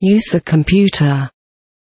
Use the computer.